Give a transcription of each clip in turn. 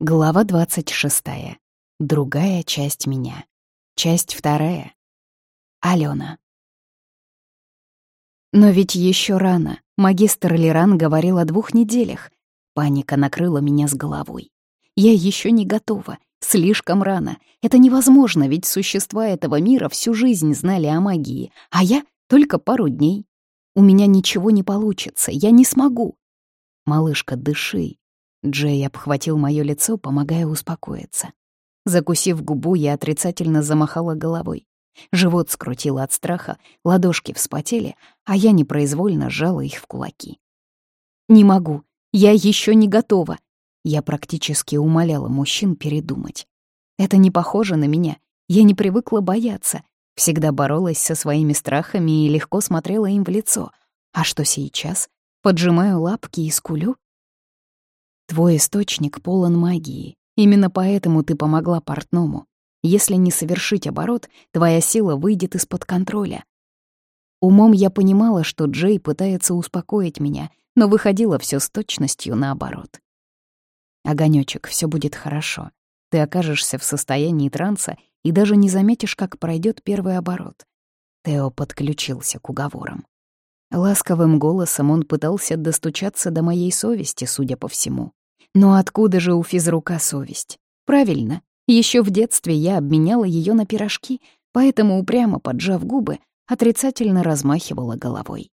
Глава 26. Другая часть меня. Часть вторая. Алена. Но ведь еще рано. Магистр Лиран говорил о двух неделях. Паника накрыла меня с головой. Я еще не готова. Слишком рано. Это невозможно, ведь существа этого мира всю жизнь знали о магии, а я только пару дней. У меня ничего не получится, я не смогу. Малышка, дыши, Джей обхватил моё лицо, помогая успокоиться. Закусив губу, я отрицательно замахала головой. Живот скрутило от страха, ладошки вспотели, а я непроизвольно сжала их в кулаки. «Не могу, я еще не готова!» Я практически умоляла мужчин передумать. Это не похоже на меня, я не привыкла бояться, всегда боролась со своими страхами и легко смотрела им в лицо. А что сейчас? Поджимаю лапки и скулю? Твой источник полон магии. Именно поэтому ты помогла портному. Если не совершить оборот, твоя сила выйдет из-под контроля. Умом я понимала, что Джей пытается успокоить меня, но выходило все с точностью наоборот. Огонёчек, все будет хорошо. Ты окажешься в состоянии транса и даже не заметишь, как пройдет первый оборот. Тео подключился к уговорам. Ласковым голосом он пытался достучаться до моей совести, судя по всему. Но откуда же у физрука совесть? Правильно, еще в детстве я обменяла ее на пирожки, поэтому, упрямо поджав губы, отрицательно размахивала головой.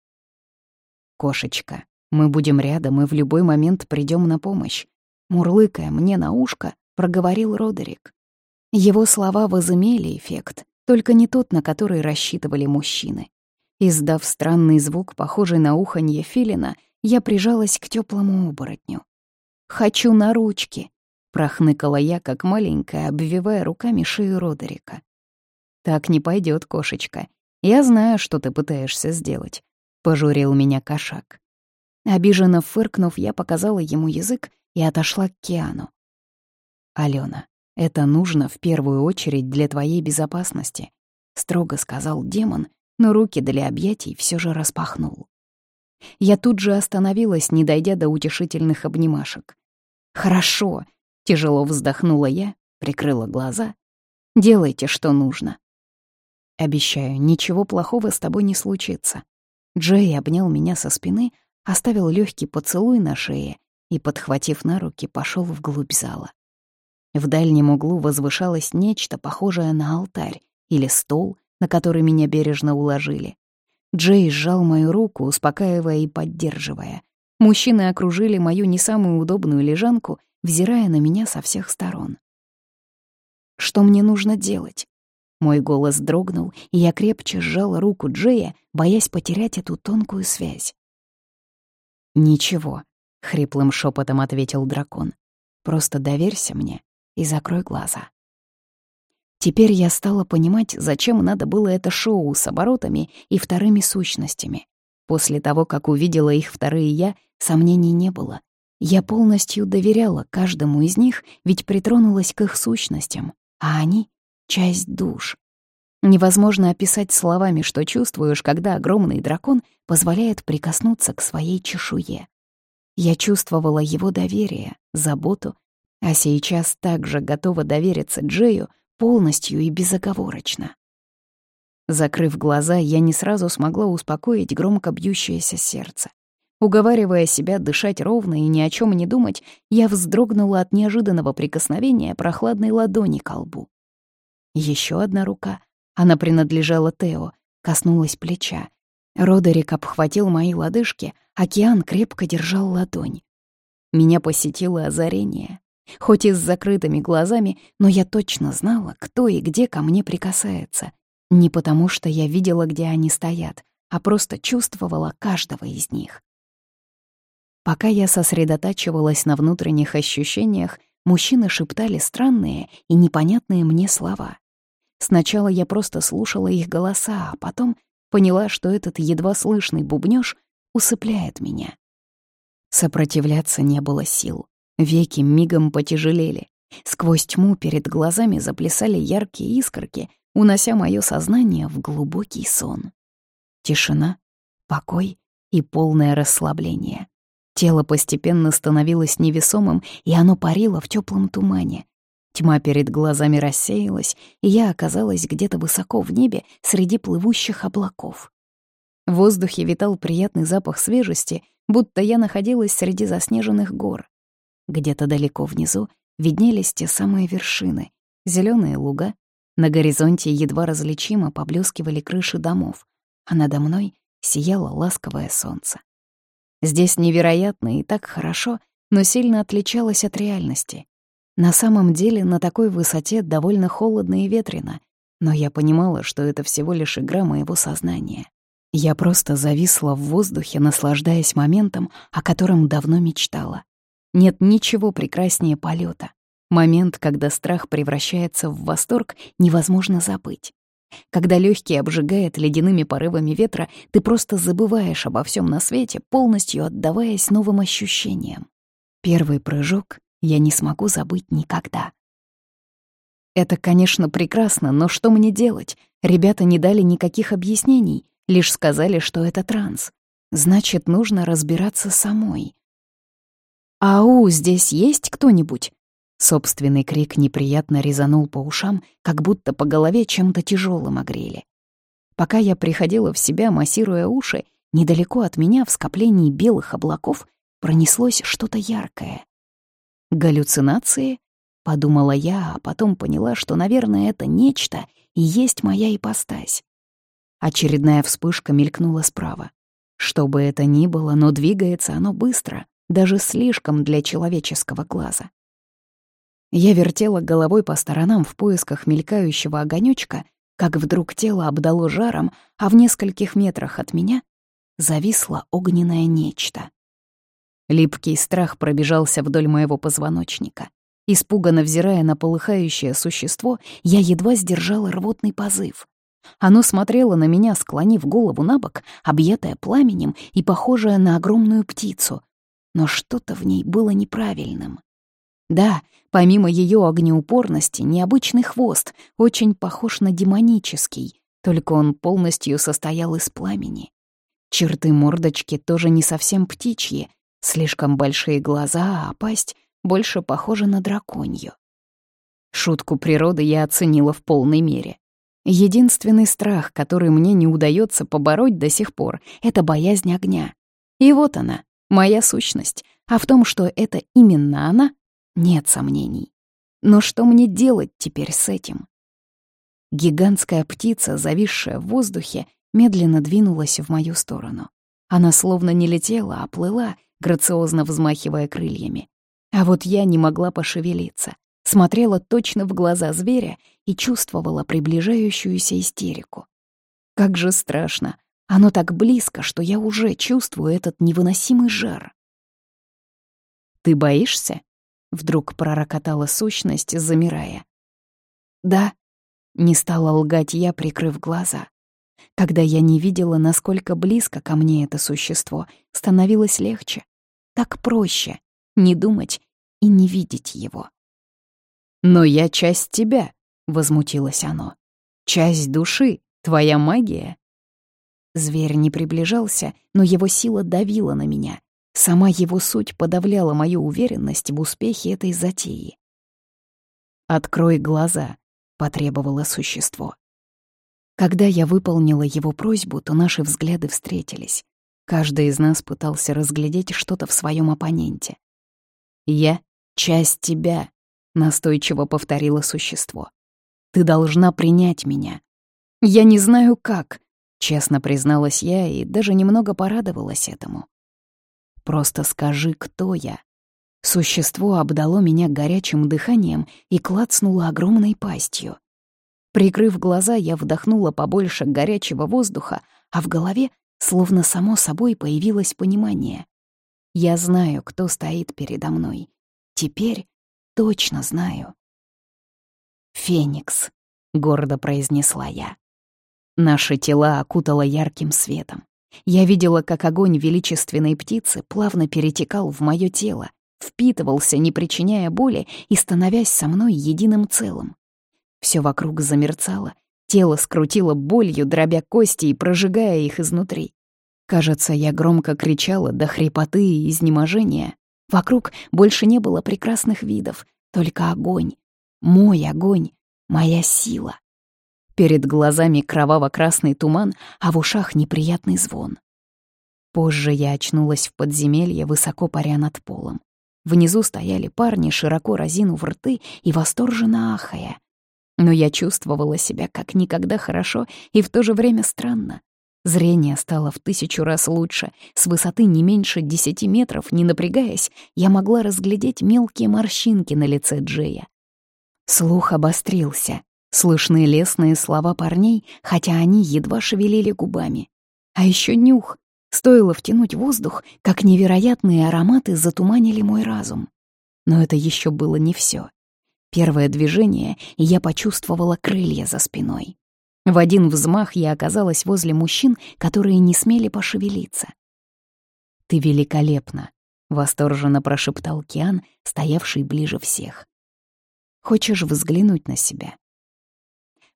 «Кошечка, мы будем рядом и в любой момент придем на помощь», мурлыкая мне на ушко, проговорил Родерик. Его слова возымели эффект, только не тот, на который рассчитывали мужчины. Издав странный звук, похожий на уханье филина, я прижалась к теплому оборотню. «Хочу на ручки», — прохныкала я, как маленькая, обвивая руками шею Родерика. «Так не пойдет, кошечка. Я знаю, что ты пытаешься сделать», — пожурил меня кошак. Обиженно фыркнув, я показала ему язык и отошла к Киану. «Алена, это нужно в первую очередь для твоей безопасности», — строго сказал демон, но руки для объятий все же распахнул. Я тут же остановилась, не дойдя до утешительных обнимашек. «Хорошо», — тяжело вздохнула я, прикрыла глаза. «Делайте, что нужно». «Обещаю, ничего плохого с тобой не случится». Джей обнял меня со спины, оставил легкий поцелуй на шее и, подхватив на руки, пошел вглубь зала. В дальнем углу возвышалось нечто похожее на алтарь или стол, на который меня бережно уложили. Джей сжал мою руку, успокаивая и поддерживая. Мужчины окружили мою не самую удобную лежанку, взирая на меня со всех сторон. Что мне нужно делать? Мой голос дрогнул, и я крепче сжала руку Джея, боясь потерять эту тонкую связь. «Ничего», — хриплым шепотом ответил дракон. «Просто доверься мне и закрой глаза». Теперь я стала понимать, зачем надо было это шоу с оборотами и вторыми сущностями. После того, как увидела их вторые «я», сомнений не было. Я полностью доверяла каждому из них, ведь притронулась к их сущностям, а они — часть душ. Невозможно описать словами, что чувствуешь, когда огромный дракон позволяет прикоснуться к своей чешуе. Я чувствовала его доверие, заботу, а сейчас также готова довериться Джею полностью и безоговорочно. Закрыв глаза, я не сразу смогла успокоить громко бьющееся сердце. Уговаривая себя дышать ровно и ни о чем не думать, я вздрогнула от неожиданного прикосновения прохладной ладони к лбу. Еще одна рука, она принадлежала Тео, коснулась плеча. Родерик обхватил мои лодыжки, океан крепко держал ладонь. Меня посетило озарение. Хоть и с закрытыми глазами, но я точно знала, кто и где ко мне прикасается. Не потому, что я видела, где они стоят, а просто чувствовала каждого из них. Пока я сосредотачивалась на внутренних ощущениях, мужчины шептали странные и непонятные мне слова. Сначала я просто слушала их голоса, а потом поняла, что этот едва слышный бубнёж усыпляет меня. Сопротивляться не было сил. Веки мигом потяжелели. Сквозь тьму перед глазами заплясали яркие искорки, унося мое сознание в глубокий сон. Тишина, покой и полное расслабление. Тело постепенно становилось невесомым, и оно парило в теплом тумане. Тьма перед глазами рассеялась, и я оказалась где-то высоко в небе среди плывущих облаков. В воздухе витал приятный запах свежести, будто я находилась среди заснеженных гор. Где-то далеко внизу виднелись те самые вершины, зеленые луга. На горизонте едва различимо поблескивали крыши домов, а надо мной сияло ласковое солнце. Здесь невероятно и так хорошо, но сильно отличалось от реальности. На самом деле на такой высоте довольно холодно и ветрено, но я понимала, что это всего лишь игра моего сознания. Я просто зависла в воздухе, наслаждаясь моментом, о котором давно мечтала. Нет ничего прекраснее полета. Момент, когда страх превращается в восторг, невозможно забыть. Когда легкие обжигает ледяными порывами ветра, ты просто забываешь обо всем на свете, полностью отдаваясь новым ощущениям. Первый прыжок я не смогу забыть никогда. Это, конечно, прекрасно, но что мне делать? Ребята не дали никаких объяснений, лишь сказали, что это транс. Значит, нужно разбираться самой. «Ау, здесь есть кто-нибудь?» Собственный крик неприятно резанул по ушам, как будто по голове чем-то тяжелым огрели. Пока я приходила в себя, массируя уши, недалеко от меня в скоплении белых облаков пронеслось что-то яркое. «Галлюцинации?» — подумала я, а потом поняла, что, наверное, это нечто и есть моя ипостась. Очередная вспышка мелькнула справа. Что бы это ни было, но двигается оно быстро, даже слишком для человеческого глаза. Я вертела головой по сторонам в поисках мелькающего огонёчка, как вдруг тело обдало жаром, а в нескольких метрах от меня зависло огненное нечто. Липкий страх пробежался вдоль моего позвоночника. Испуганно взирая на полыхающее существо, я едва сдержала рвотный позыв. Оно смотрело на меня, склонив голову на бок, объятое пламенем и похожее на огромную птицу. Но что-то в ней было неправильным. Да, помимо ее огнеупорности, необычный хвост, очень похож на демонический, только он полностью состоял из пламени. Черты мордочки тоже не совсем птичьи, Слишком большие глаза, а пасть больше похожа на драконью. Шутку природы я оценила в полной мере. Единственный страх, который мне не удается побороть до сих пор, — это боязнь огня. И вот она, моя сущность. А в том, что это именно она, нет сомнений. Но что мне делать теперь с этим? Гигантская птица, зависшая в воздухе, медленно двинулась в мою сторону. Она словно не летела, а плыла, грациозно взмахивая крыльями. А вот я не могла пошевелиться, смотрела точно в глаза зверя и чувствовала приближающуюся истерику. Как же страшно! Оно так близко, что я уже чувствую этот невыносимый жар. «Ты боишься?» — вдруг пророкотала сущность, замирая. «Да», — не стала лгать я, прикрыв глаза. Когда я не видела, насколько близко ко мне это существо, становилось легче. Так проще не думать и не видеть его. «Но я часть тебя», — возмутилось оно. «Часть души, твоя магия». Зверь не приближался, но его сила давила на меня. Сама его суть подавляла мою уверенность в успехе этой затеи. «Открой глаза», — потребовало существо. Когда я выполнила его просьбу, то наши взгляды встретились. Каждый из нас пытался разглядеть что-то в своем оппоненте. «Я — часть тебя», — настойчиво повторило существо. «Ты должна принять меня». «Я не знаю, как», — честно призналась я и даже немного порадовалась этому. «Просто скажи, кто я». Существо обдало меня горячим дыханием и клацнуло огромной пастью. Прикрыв глаза, я вдохнула побольше горячего воздуха, а в голове Словно само собой появилось понимание. Я знаю, кто стоит передо мной. Теперь точно знаю. «Феникс», — гордо произнесла я. Наши тела окутало ярким светом. Я видела, как огонь величественной птицы плавно перетекал в мое тело, впитывался, не причиняя боли и становясь со мной единым целым. Все вокруг замерцало, Тело скрутило болью, дробя кости и прожигая их изнутри. Кажется, я громко кричала до хрипоты и изнеможения. Вокруг больше не было прекрасных видов, только огонь. Мой огонь, моя сила. Перед глазами кроваво-красный туман, а в ушах неприятный звон. Позже я очнулась в подземелье, высоко паря над полом. Внизу стояли парни, широко разинув рты и восторженно ахая. Но я чувствовала себя как никогда хорошо и в то же время странно. Зрение стало в тысячу раз лучше. С высоты не меньше десяти метров, не напрягаясь, я могла разглядеть мелкие морщинки на лице Джея. Слух обострился. Слышны лесные слова парней, хотя они едва шевелили губами. А еще нюх. Стоило втянуть воздух, как невероятные ароматы затуманили мой разум. Но это еще было не все. Первое движение, и я почувствовала крылья за спиной. В один взмах я оказалась возле мужчин, которые не смели пошевелиться. «Ты великолепна», — восторженно прошептал Киан, стоявший ближе всех. «Хочешь взглянуть на себя?»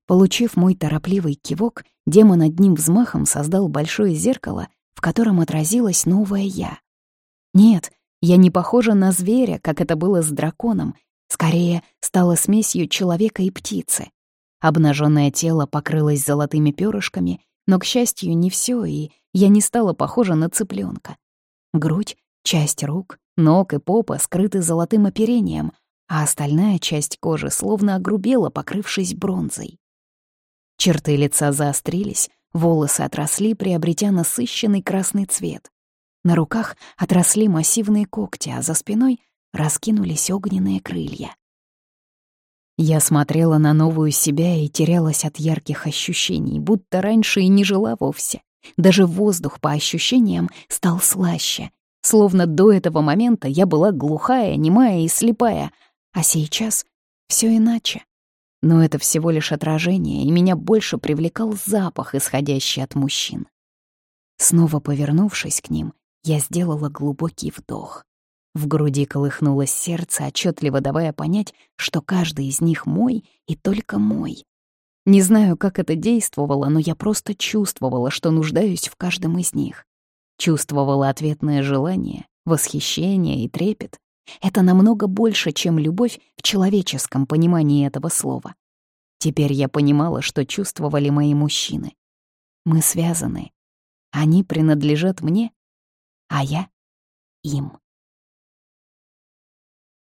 Получив мой торопливый кивок, демон одним взмахом создал большое зеркало, в котором отразилась новая я. Нет, я не похожа на зверя, как это было с драконом, скорее стала смесью человека и птицы. Обнаженное тело покрылось золотыми перышками, но, к счастью, не все, и я не стала похожа на цыпленка. Грудь, часть рук, ног и попа скрыты золотым оперением, а остальная часть кожи словно огрубела, покрывшись бронзой. Черты лица заострились, волосы отросли, приобретя насыщенный красный цвет. На руках отросли массивные когти, а за спиной раскинулись огненные крылья. Я смотрела на новую себя и терялась от ярких ощущений, будто раньше и не жила вовсе. Даже воздух, по ощущениям, стал слаще. Словно до этого момента я была глухая, немая и слепая, а сейчас все иначе. Но это всего лишь отражение, и меня больше привлекал запах, исходящий от мужчин. Снова повернувшись к ним, я сделала глубокий вдох. В груди колыхнулось сердце, отчетливо давая понять, что каждый из них мой и только мой. Не знаю, как это действовало, но я просто чувствовала, что нуждаюсь в каждом из них. Чувствовала ответное желание, восхищение и трепет. Это намного больше, чем любовь в человеческом понимании этого слова. Теперь я понимала, что чувствовали мои мужчины. Мы связаны. Они принадлежат мне, а я — им.